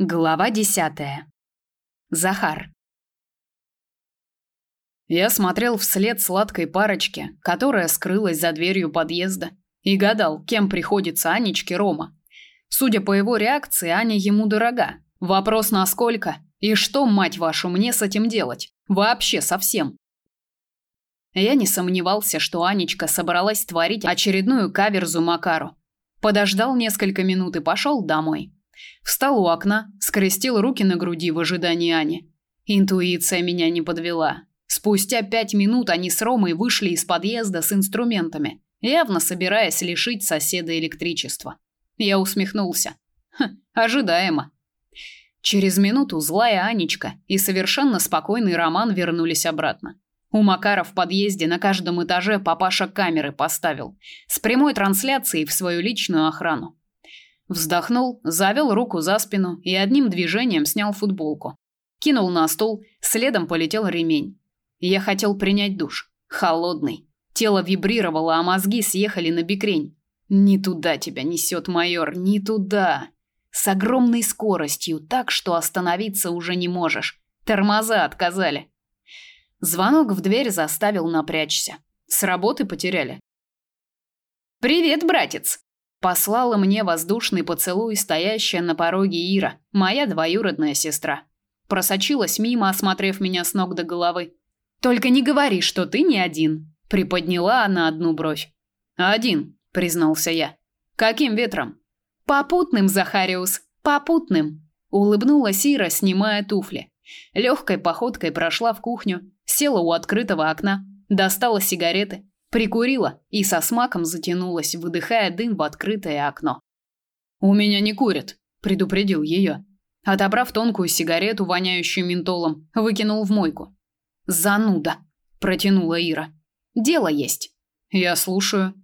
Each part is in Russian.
Глава десятая. Захар. Я смотрел вслед сладкой парочке, которая скрылась за дверью подъезда, и гадал, кем приходится Анечке Рома. Судя по его реакции, Аня ему дорога. Вопрос насколько и что, мать вашу, мне с этим делать? Вообще совсем. Я не сомневался, что Анечка собралась творить очередную каверзу Макару. Подождал несколько минут и пошел домой. Встал у окна, скрестил руки на груди в ожидании Ани. Интуиция меня не подвела. Спустя пять минут они с Ромой вышли из подъезда с инструментами, явно собираясь лишить соседа электричества. Я усмехнулся. Хм, ожидаемо. Через минуту злая Анечка и совершенно спокойный Роман вернулись обратно. У Макара в подъезде на каждом этаже папаша камеры поставил с прямой трансляцией в свою личную охрану. Вздохнул, завел руку за спину и одним движением снял футболку. Кинул на стол, следом полетел ремень. Я хотел принять душ. Холодный. Тело вибрировало, а мозги съехали на бикрень. Не туда тебя несет, майор, не туда. С огромной скоростью, так что остановиться уже не можешь. Тормоза отказали. Звонок в дверь заставил напрячься. С работы потеряли. Привет, братец, Послала мне воздушный поцелуй стоящая на пороге Ира, моя двоюродная сестра. Просочилась мимо, осмотрев меня с ног до головы. Только не говори, что ты не один, приподняла она одну бровь. Один, признался я. Каким ветром? Попутным, Захариус, попутным, улыбнулась Ира, снимая туфли. Легкой походкой прошла в кухню, села у открытого окна, достала сигареты, Прикурила и со смаком затянулась, выдыхая дым в открытое окно. У меня не курят, предупредил ее. Отобрав тонкую сигарету, воняющую ментолом, выкинул в мойку. Зануда, протянула Ира. Дело есть. Я слушаю.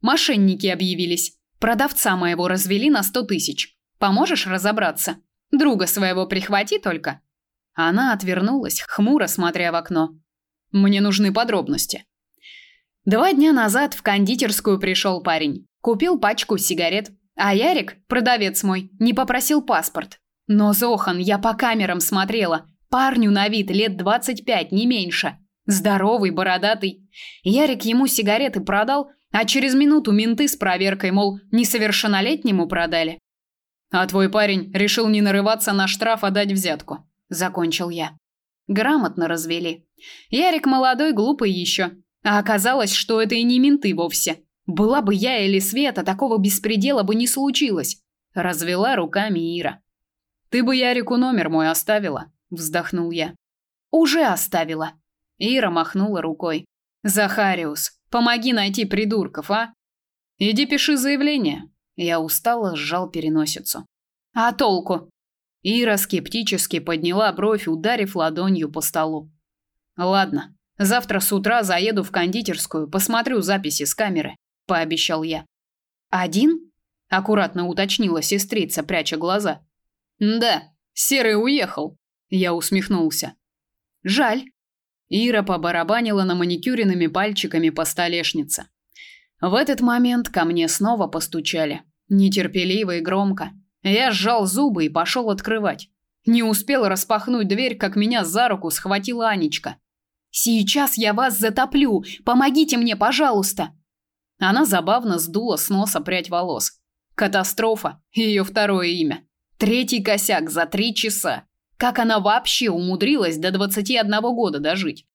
Мошенники объявились. Продавца моего развели на сто тысяч. Поможешь разобраться? Друга своего прихвати только. Она отвернулась, хмуро смотря в окно. Мне нужны подробности. Два дня назад в кондитерскую пришел парень. Купил пачку сигарет, а Ярик, продавец мой, не попросил паспорт. Но Зохан, я по камерам смотрела. Парню на вид лет 25, не меньше. Здоровый, бородатый. Ярик ему сигареты продал, а через минуту менты с проверкой, мол, несовершеннолетнему продали. А твой парень решил не нарываться на штраф, а дать взятку, закончил я. Грамотно развели. Ярик молодой, глупый еще. А оказалось, что это и не менты вовсе. Была бы я или Света, такого беспредела бы не случилось. Развела руками Ира. Ты бы Ярику номер мой оставила, вздохнул я. Уже оставила. Ира махнула рукой. Захариус, помоги найти придурков, а? Иди пиши заявление. Я устало сжал переносицу. А толку? Ира скептически подняла бровь, ударив ладонью по столу. Ладно, Завтра с утра заеду в кондитерскую, посмотрю записи с камеры, пообещал я. Один? аккуратно уточнила сестрица, пряча глаза. Да, серый уехал, я усмехнулся. Жаль. Ира побарабанила на маникюренными пальчиками по столешнице. В этот момент ко мне снова постучали, нетерпеливо и громко. Я сжал зубы и пошел открывать. Не успел распахнуть дверь, как меня за руку схватила Анечка. Сейчас я вас затоплю. Помогите мне, пожалуйста. Она забавно сдула с носа прядь волос. Катастрофа ее второе имя. Третий косяк за три часа. Как она вообще умудрилась до 21 года дожить?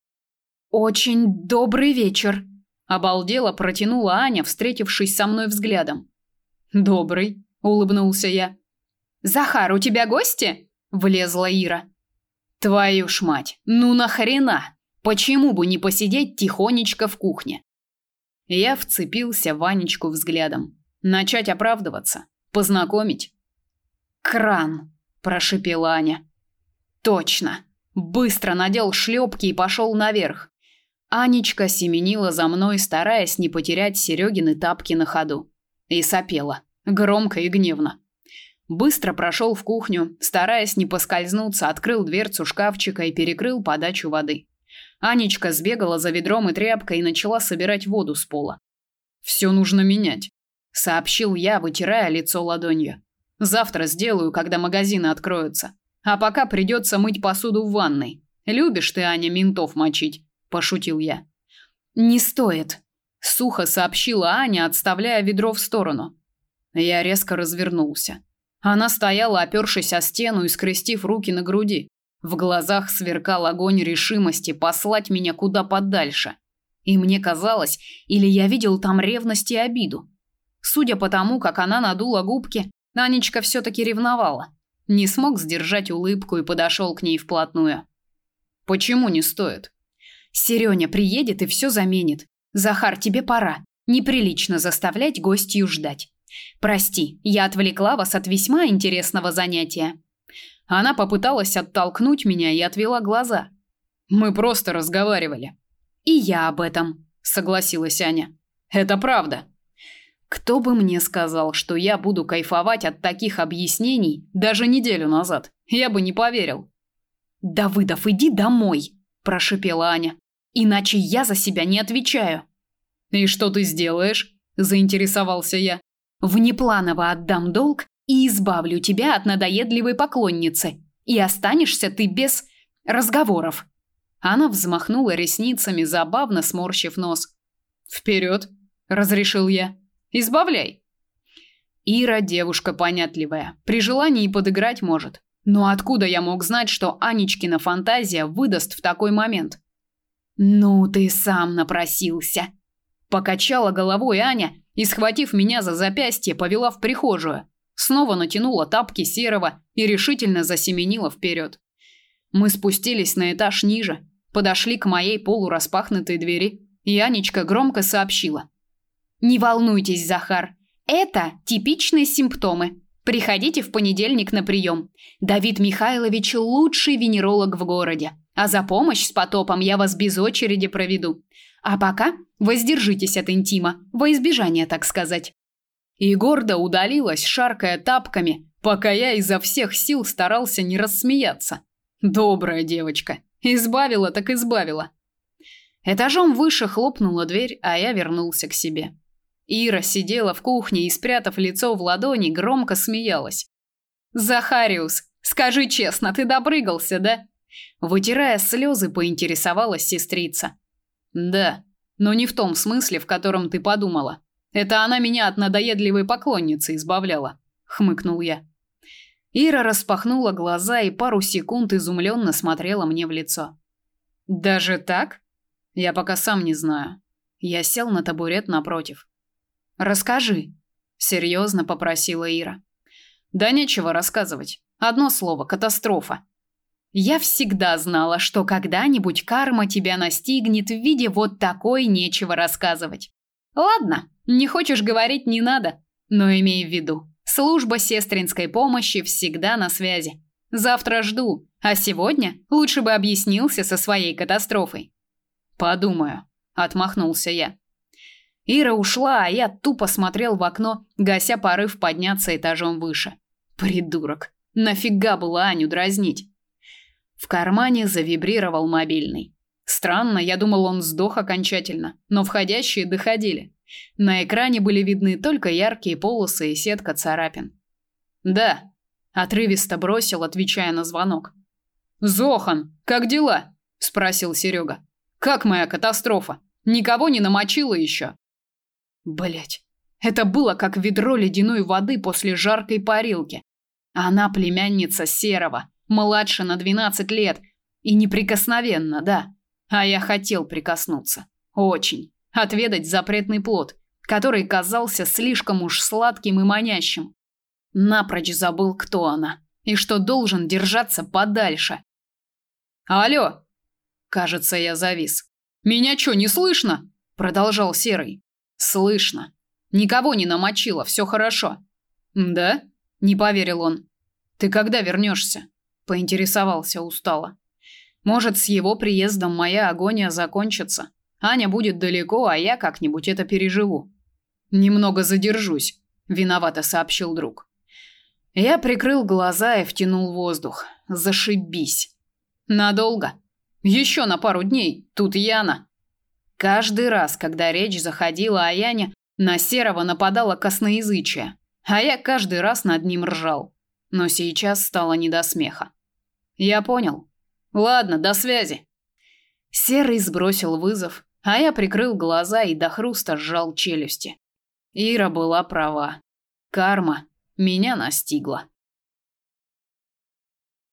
Очень добрый вечер, обалдела протянула Аня, встретившись со мной взглядом. Добрый, улыбнулся я. Захар, у тебя гости? влезла Ира. Твою ж мать. Ну нахрена? Почему бы не посидеть тихонечко в кухне? Я вцепился в Ванечку взглядом. Начать оправдываться, познакомить. Кран, прошипела Аня. Точно. Быстро надел шлепки и пошел наверх. Анечка семенила за мной, стараясь не потерять Серегины тапки на ходу, и сопела, громко и гневно. Быстро прошел в кухню, стараясь не поскользнуться, открыл дверцу шкафчика и перекрыл подачу воды. Анечка сбегала за ведром и тряпкой и начала собирать воду с пола. Все нужно менять, сообщил я, вытирая лицо ладонью. Завтра сделаю, когда магазины откроются. А пока придется мыть посуду в ванной. Любишь ты, Аня, ментов мочить, пошутил я. Не стоит, сухо сообщила Аня, отставляя ведро в сторону. Я резко развернулся. Она стояла, опёршись о стену и скрестив руки на груди. В глазах сверкал огонь решимости послать меня куда подальше. И мне казалось, или я видел там ревность и обиду. Судя по тому, как она надула губки, Анечка все таки ревновала. Не смог сдержать улыбку и подошел к ней вплотную. Почему не стоит? Серёня приедет и все заменит. Захар, тебе пора. Неприлично заставлять гостью ждать. Прости, я отвлекла вас от весьма интересного занятия. Она попыталась оттолкнуть меня и отвела глаза. Мы просто разговаривали. И я об этом, согласилась Аня. Это правда. Кто бы мне сказал, что я буду кайфовать от таких объяснений даже неделю назад? Я бы не поверил. Давыдов, иди домой, прошипела Аня. Иначе я за себя не отвечаю. И что ты сделаешь? заинтересовался я. Внепланово отдам долг и избавлю тебя от надоедливой поклонницы. И останешься ты без разговоров. Она взмахнула ресницами, забавно сморщив нос. Вперед, разрешил я. Избавляй. Ира девушка понятливая, при желании подыграть может. Но откуда я мог знать, что Анечкина фантазия выдаст в такой момент? Ну ты сам напросился, покачала головой Аня и схватив меня за запястье, повела в прихожую. Снова натянула тапки серого и решительно засеменила вперед. Мы спустились на этаж ниже, подошли к моей полураспахнутой двери, и Анечка громко сообщила: не волнуйтесь, Захар. Это типичные симптомы. Приходите в понедельник на прием. Давид Михайлович лучший венеролог в городе. А за помощь с потопом я вас без очереди проведу. А пока воздержитесь от интима, во избежание, так сказать. И гордо удалилась, шаркая тапками, пока я изо всех сил старался не рассмеяться. Добрая девочка. Избавила так избавила. Этажом выше хлопнула дверь, а я вернулся к себе. Ира сидела в кухне и, спрятав лицо в ладони, громко смеялась. «Захариус, скажи честно, ты допрыгался, да?» Вытирая слезы, поинтересовалась сестрица. «Да, но не в том смысле, в котором ты подумала. Это она меня от надоедливой поклонницы избавляла», — хмыкнул я. Ира распахнула глаза и пару секунд изумленно смотрела мне в лицо. «Даже так?» «Я пока сам не знаю». Я сел на табурет напротив. Расскажи, серьезно попросила Ира. Да нечего рассказывать. Одно слово катастрофа. Я всегда знала, что когда-нибудь карма тебя настигнет в виде вот такой нечего рассказывать. Ладно, не хочешь говорить не надо, но имей в виду, служба сестринской помощи всегда на связи. Завтра жду, а сегодня лучше бы объяснился со своей катастрофой. Подумаю, отмахнулся я. Ира ушла, а я тупо смотрел в окно, гася порыв подняться этажом выше. Придурок. Нафига было Аню дразнить? В кармане завибрировал мобильный. Странно, я думал, он сдох окончательно, но входящие доходили. На экране были видны только яркие полосы и сетка царапин. "Да", отрывисто бросил, отвечая на звонок. "Зохан, как дела?" спросил Серега. "Как моя катастрофа? Никого не намочила еще?» Блять, это было как ведро ледяной воды после жаркой парилки. Она племянница Серого, младше на 12 лет и неприкосновенна, да. А я хотел прикоснуться. Очень. Отведать запретный плод, который казался слишком уж сладким и манящим. Напрочь забыл, кто она и что должен держаться подальше. Алло. Кажется, я завис. Меня что, не слышно? продолжал Серый. Слышно. Никого не намочила, все хорошо. Да? Не поверил он. Ты когда вернешься? Поинтересовался устало. Может, с его приездом моя агония закончится. Аня будет далеко, а я как-нибудь это переживу. Немного задержусь, виновато сообщил друг. Я прикрыл глаза и втянул воздух. Зашибись. Надолго? Еще на пару дней. Тут Яна. Каждый раз, когда речь заходила о Яне, на Серого нападало косноязычие. а я каждый раз над ним ржал. Но сейчас стало не до смеха. Я понял. Ладно, до связи. Серый сбросил вызов, а я прикрыл глаза и до хруста сжал челюсти. Ира была права. Карма меня настигла.